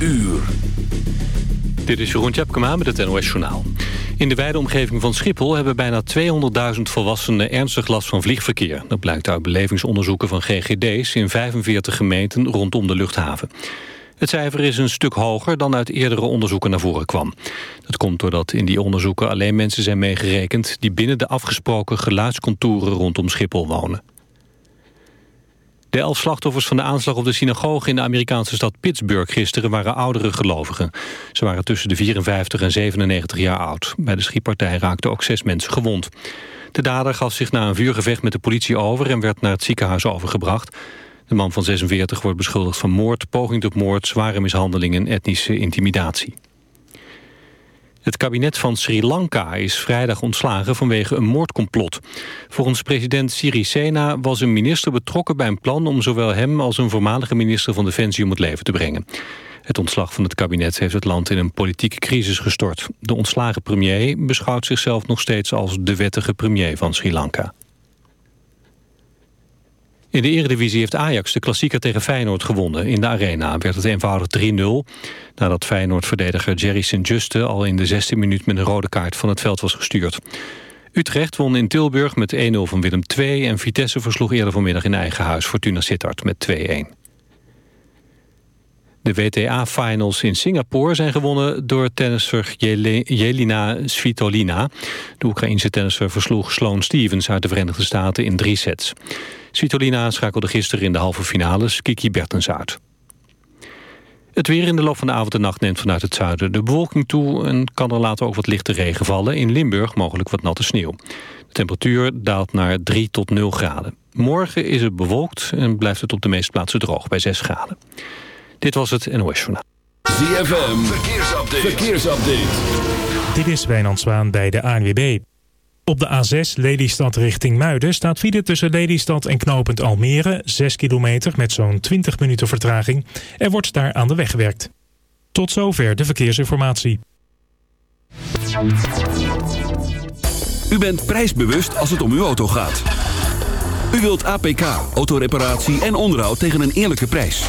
uur. Dit is Jeroen Tjepkema met het NOS Journaal. In de wijde omgeving van Schiphol hebben bijna 200.000 volwassenen ernstig last van vliegverkeer. Dat blijkt uit belevingsonderzoeken van GGD's in 45 gemeenten rondom de luchthaven. Het cijfer is een stuk hoger dan uit eerdere onderzoeken naar voren kwam. Dat komt doordat in die onderzoeken alleen mensen zijn meegerekend... die binnen de afgesproken geluidscontouren rondom Schiphol wonen. De elf slachtoffers van de aanslag op de synagoge in de Amerikaanse stad Pittsburgh gisteren waren oudere gelovigen. Ze waren tussen de 54 en 97 jaar oud. Bij de schietpartij raakten ook zes mensen gewond. De dader gaf zich na een vuurgevecht met de politie over en werd naar het ziekenhuis overgebracht. De man van 46 wordt beschuldigd van moord, poging tot moord, zware mishandeling en etnische intimidatie. Het kabinet van Sri Lanka is vrijdag ontslagen vanwege een moordcomplot. Volgens president Sirisena was een minister betrokken bij een plan... om zowel hem als een voormalige minister van Defensie om het leven te brengen. Het ontslag van het kabinet heeft het land in een politieke crisis gestort. De ontslagen premier beschouwt zichzelf nog steeds als de wettige premier van Sri Lanka. In de Eredivisie heeft Ajax de klassieker tegen Feyenoord gewonnen. In de Arena werd het eenvoudig 3-0. Nadat Feyenoord-verdediger Jerry Sint-Juste al in de 16 minuut met een rode kaart van het veld was gestuurd. Utrecht won in Tilburg met 1-0 van Willem II... en Vitesse versloeg eerder vanmiddag in eigen huis Fortuna Sittard met 2-1. De WTA-finals in Singapore zijn gewonnen door tennisser Jelina Svitolina. De Oekraïense tennisser versloeg Sloane Stevens uit de Verenigde Staten in drie sets. Svitolina schakelde gisteren in de halve finales Kiki Bertens uit. Het weer in de loop van de avond en nacht neemt vanuit het zuiden de bewolking toe... en kan er later ook wat lichte regen vallen. In Limburg mogelijk wat natte sneeuw. De temperatuur daalt naar 3 tot 0 graden. Morgen is het bewolkt en blijft het op de meeste plaatsen droog bij 6 graden. Dit was het NOS Journaal. ZFM, verkeersupdate. verkeersupdate. Dit is Wijnand Zwaan bij de ANWB. Op de A6 Lelystad richting Muiden staat file tussen Lelystad en knooppunt Almere... 6 kilometer met zo'n 20 minuten vertraging. Er wordt daar aan de weg gewerkt. Tot zover de verkeersinformatie. U bent prijsbewust als het om uw auto gaat. U wilt APK, autoreparatie en onderhoud tegen een eerlijke prijs.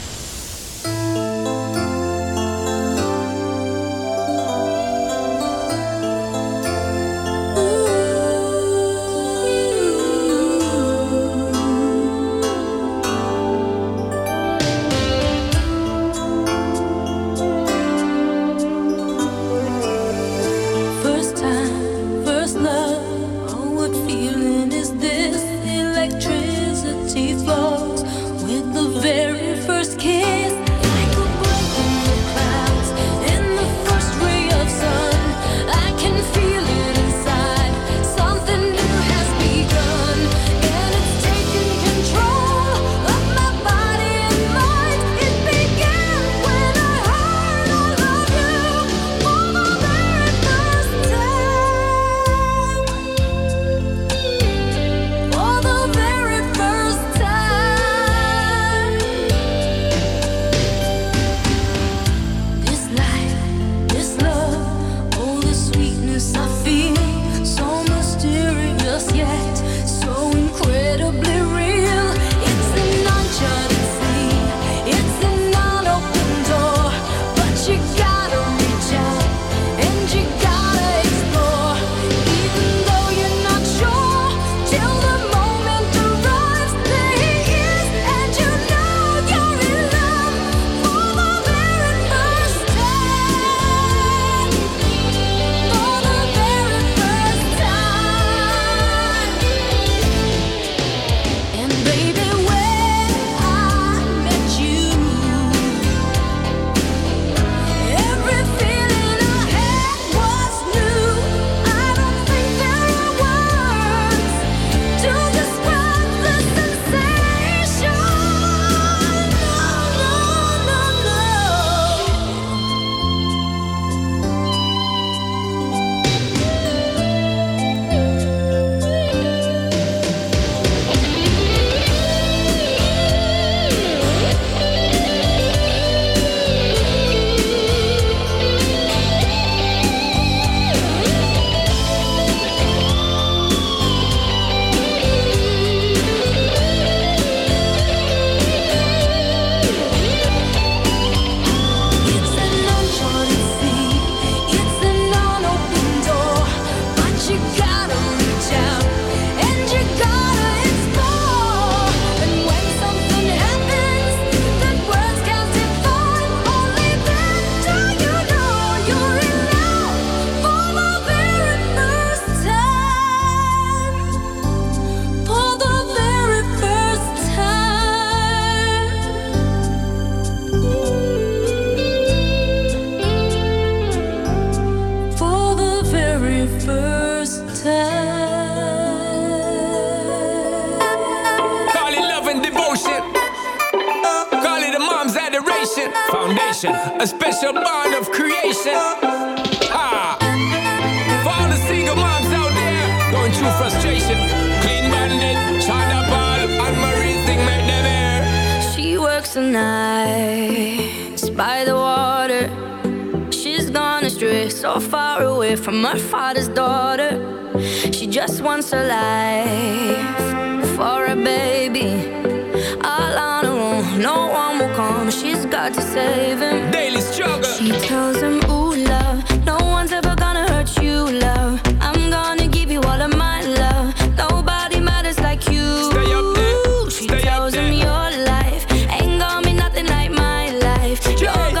Yeah.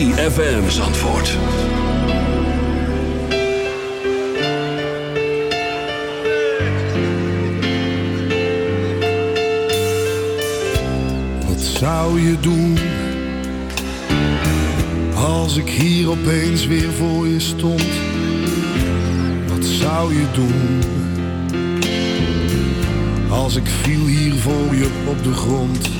ZFM Zandvoort. Wat zou je doen? Als ik hier opeens weer voor je stond, wat zou je doen? Als ik viel hier voor je op de grond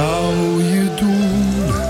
blauwe doelen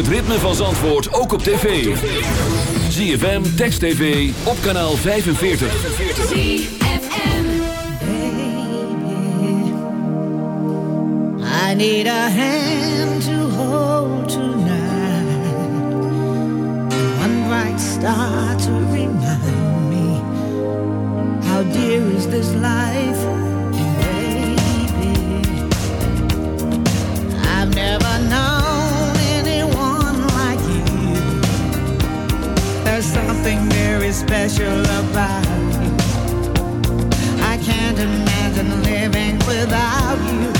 het ritme van Zandvoort ook op tv. ZFM, Text TV, op kanaal 45. I need a hand to hold tonight. One bright star to remind me how dear is this life, special about you. I can't imagine living without you.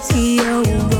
Tokyo.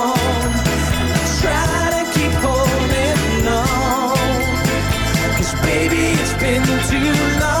too long.